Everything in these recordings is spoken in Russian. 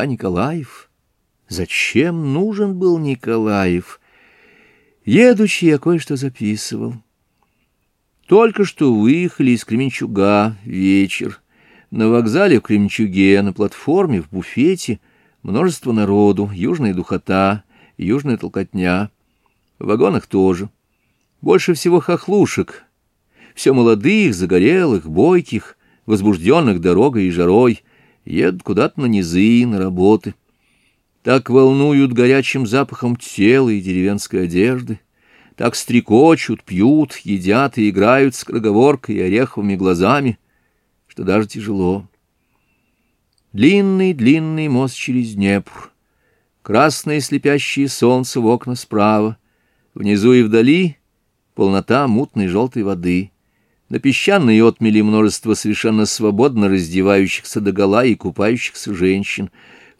а Николаев? Зачем нужен был Николаев? Едучи, я кое-что записывал. Только что выехали из Кременчуга вечер. На вокзале в Кременчуге, на платформе, в буфете множество народу, южная духота, южная толкотня. В вагонах тоже. Больше всего хохлушек. Все молодых, загорелых, бойких, возбужденных дорогой и жарой едут куда-то на низы, на работы. Так волнуют горячим запахом тела и деревенской одежды, так стрекочут, пьют, едят и играют с кроговоркой и ореховыми глазами, что даже тяжело. Длинный-длинный мост через Днепр, красное слепящее солнце в окна справа, внизу и вдали полнота мутной желтой воды — на песчаной отмели множество совершенно свободно раздевающихся догола и купающихся женщин.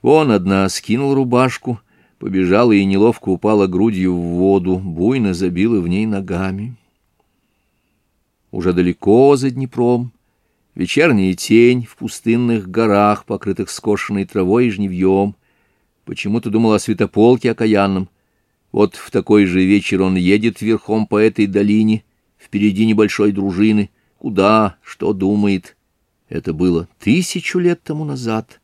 Он одна скинул рубашку, побежала и неловко упала грудью в воду, буйно забила в ней ногами. Уже далеко за Днепром, вечерняя тень в пустынных горах, покрытых скошенной травой и жневьем. Почему-то думал о святополке окаянном. Вот в такой же вечер он едет верхом по этой долине — впереди небольшой дружины, куда, что думает. Это было тысячу лет тому назад,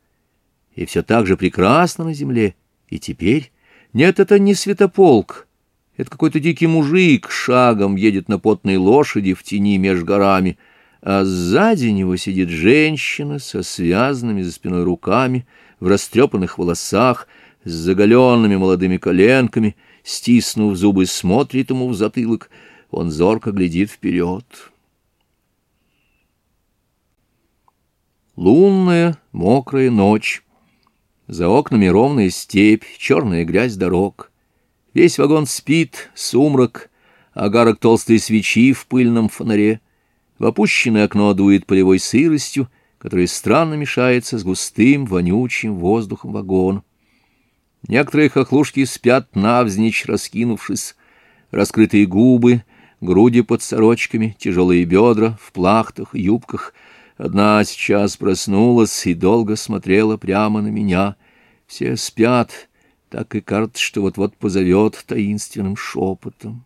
и все так же прекрасно на земле, и теперь... Нет, это не святополк. Это какой-то дикий мужик шагом едет на потной лошади в тени меж горами, а сзади него сидит женщина со связанными за спиной руками, в растрепанных волосах, с заголенными молодыми коленками, стиснув зубы, смотрит ему в затылок — он зорко глядит вперед. Лунная, мокрая ночь. За окнами ровная степь, черная грязь дорог. Весь вагон спит, сумрак, огарок толстой свечи в пыльном фонаре. В опущенное окно дует полевой сыростью, которая странно мешается с густым, вонючим воздухом вагон. Некоторые хохлушки спят навзничь, раскинувшись. Раскрытые губы — груди под сорочками, тяжелые бедра в плахтах, юбках. Одна сейчас проснулась и долго смотрела прямо на меня. Все спят, так и карт, что вот-вот позовет таинственным шепотом.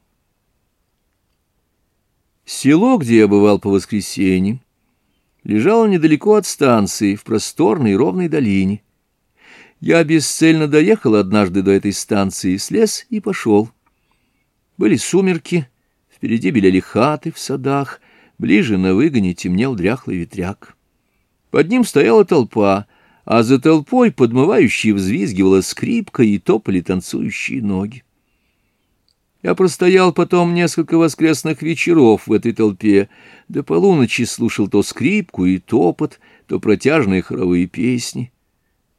Село, где я бывал по воскресеньям, лежало недалеко от станции, в просторной ровной долине. Я бесцельно доехал однажды до этой станции, слез и пошел. Были сумерки — Впереди белели хаты в садах, ближе на выгоне темнел дряхлый ветряк. Под ним стояла толпа, а за толпой подмывающей взвизгивала скрипка и топали танцующие ноги. Я простоял потом несколько воскресных вечеров в этой толпе, до полуночи слушал то скрипку и топот, то протяжные хоровые песни.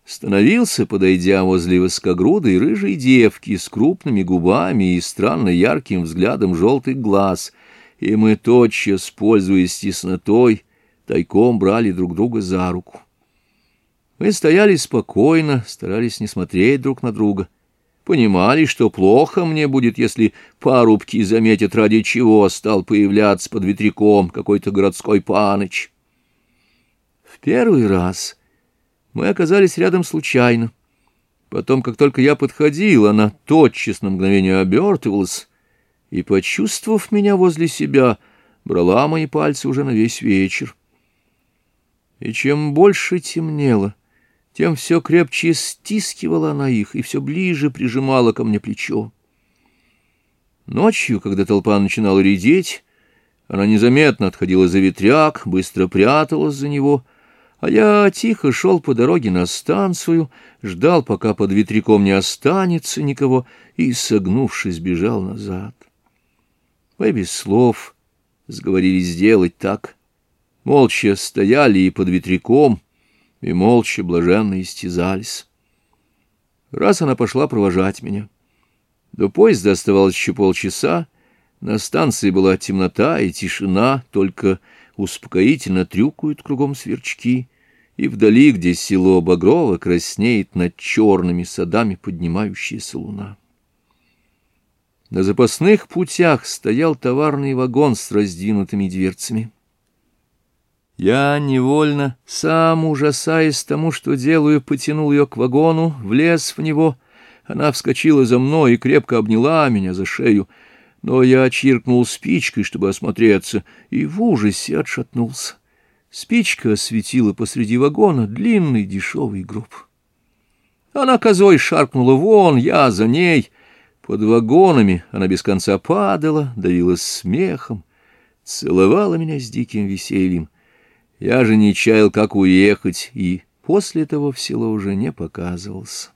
Становился, подойдя возле высокогрудой рыжей девки с крупными губами и странно ярким взглядом желтых глаз, и мы тотчас, пользуясь теснотой, тайком брали друг друга за руку. Мы стояли спокойно, старались не смотреть друг на друга. Понимали, что плохо мне будет, если парубки заметят, ради чего стал появляться под ветряком какой-то городской паныч. В первый раз... Мы оказались рядом случайно. Потом, как только я подходил, она тотчас на мгновение обертывалась и, почувствовав меня возле себя, брала мои пальцы уже на весь вечер. И чем больше темнело, тем все крепче стискивала она их и все ближе прижимала ко мне плечо. Ночью, когда толпа начинала редеть, она незаметно отходила за ветряк, быстро пряталась за него — а я тихо шел по дороге на станцию, ждал, пока под ветряком не останется никого, и, согнувшись, бежал назад. Мы без слов сговорились сделать так. Молча стояли и под ветряком, и молча блаженно истязались. Раз она пошла провожать меня. До поезда оставалось еще полчаса, на станции была темнота и тишина, только успокоительно трюкают кругом сверчки — и вдали, где село Багрово краснеет над черными садами поднимающаяся луна. На запасных путях стоял товарный вагон с раздвинутыми дверцами. Я невольно, сам ужасаясь тому, что делаю, потянул ее к вагону, влез в него. Она вскочила за мной и крепко обняла меня за шею, но я чиркнул спичкой, чтобы осмотреться, и в ужасе отшатнулся. Спичка осветила посреди вагона длинный дешевый гроб. Она козой шаркнула вон, я за ней. Под вагонами она без конца падала, давилась смехом, целовала меня с диким весельем. Я же не чаял, как уехать, и после того в село уже не показывался.